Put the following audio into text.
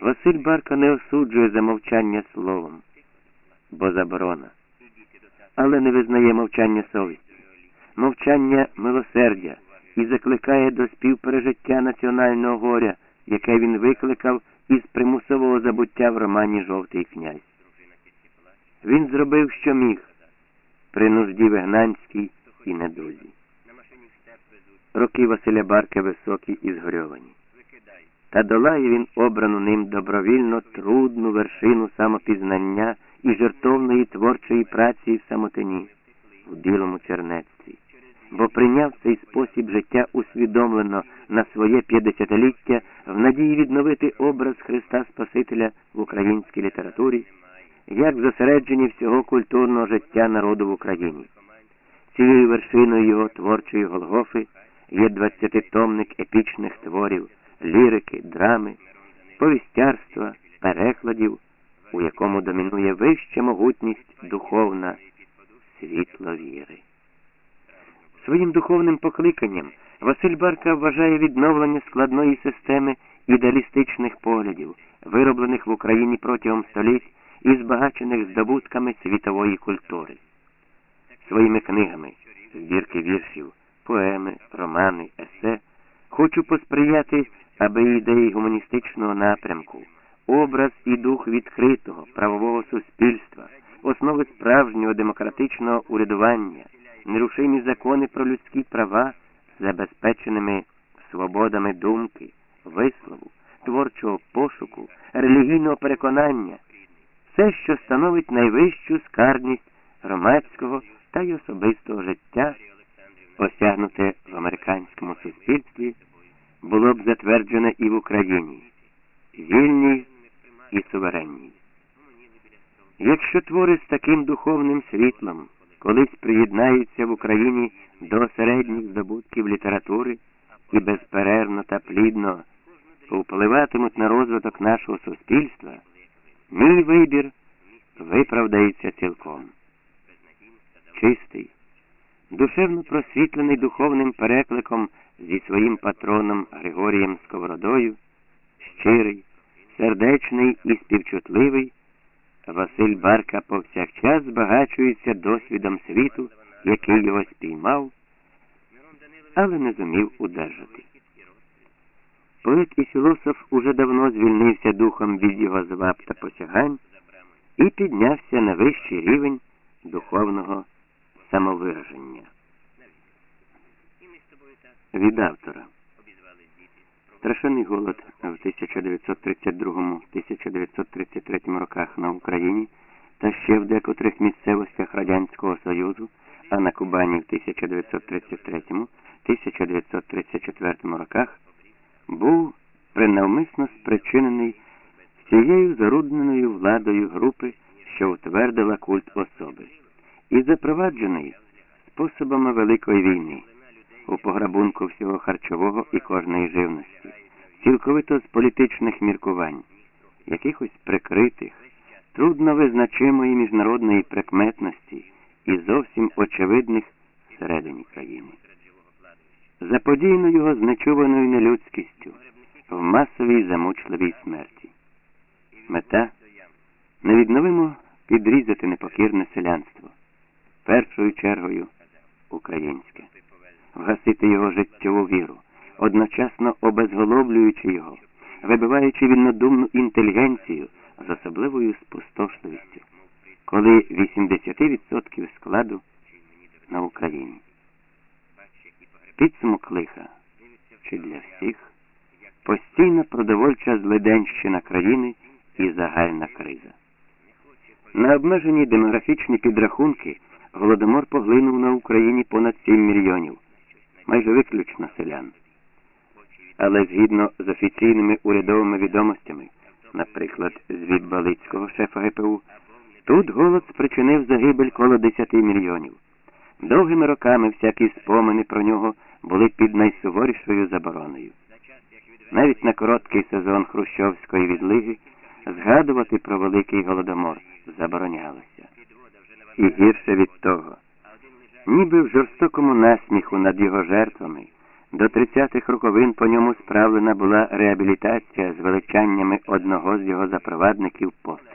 Василь Барка не осуджує за мовчання словом, бо заборона, але не визнає мовчання совісті, мовчання милосердя і закликає до співпережиття національного горя, яке він викликав із примусового забуття в романі Жовтий князь. Він зробив, що міг, при нужді вигнанській і недузі. Роки Василя Барка високі і згорьовані. Та долає він обрану ним добровільно трудну вершину самопізнання і жертовної творчої праці в самотині, в білому чернецтві, бо прийняв цей спосіб життя усвідомлено на своє п'ятдесятиліття в надії відновити образ Христа Спасителя в українській літературі як зосереджені всього культурного життя народу в Україні. Цією вершиною його творчої Голгофи є двадцятитомник епічних творів, лірики, драми, повістярства, перекладів, у якому домінує вища могутність духовна, світло віри. Своїм духовним покликанням Василь Барка вважає відновлення складної системи ідеалістичних поглядів, вироблених в Україні протягом століть і збагачених здобутками світової культури. Своїми книгами, збірки віршів, поеми, романи, есе хочу посприяти, аби ідеї гуманістичного напрямку, образ і дух відкритого правового суспільства, основи справжнього демократичного урядування, нерушимі закони про людські права, забезпеченими свободами думки, вислову, творчого пошуку, релігійного переконання все, що становить найвищу скарбність громадського та й особистого життя, осягнуте в американському суспільстві, було б затверджене і в Україні, вільній і суверенній. Якщо твори з таким духовним світлом колись приєднаються в Україні до середніх здобутків літератури і безперервно та плідно повпливатимуть на розвиток нашого суспільства. Мій вибір виправдається цілком. Чистий, душевно просвітлений духовним перекликом зі своїм патроном Григорієм Сковородою, щирий, сердечний і співчутливий, Василь Барка повсякчас збагачується досвідом світу, який його спіймав, але не зумів удержати. Поет і філософ уже давно звільнився духом від його зваб та посягань і піднявся на вищий рівень духовного самовираження. Від автора Страшенний голод в 1932-1933 роках на Україні та ще в декотрих місцевостях Радянського Союзу, а на Кубані в 1933-1934 роках був принавмисно спричинений цією зарудненою владою групи, що утвердила культ особи, і запроваджений способами Великої війни у пограбунку всього харчового і кожної живності, цілковито з політичних міркувань, якихось прикритих, трудно визначимої міжнародної прикметності і зовсім очевидних всередині країни заподіяно його знечуваною нелюдськістю в масовій замучливій смерті. Мета невідновимо підрізати непокірне селянство, першою чергою українське, вгасити його життєву віру, одночасно обезголовлюючи його, вибиваючи вільнодумну інтелігенцію з особливою спустошливістю, коли 80% складу на Україні. Підсумок лиха чи для всіх постійна продовольча злиденщина країни і загальна криза. На обмежені демографічні підрахунки голодомор поглинув на Україні понад 7 мільйонів, майже виключно селян. Але згідно з офіційними урядовими відомостями, наприклад, звіт Балицького шефа ГПУ, тут голод спричинив загибель коло 10 мільйонів. Довгими роками всякі спомини про нього були під найсуворішою забороною. Навіть на короткий сезон Хрущовської відлиги згадувати про великий голодомор заборонялося. І гірше від того, ніби в жорстокому насміху над його жертвами До 30-х роковин по ньому справлена була реабілітація з величаннями одного з його запровадників пост.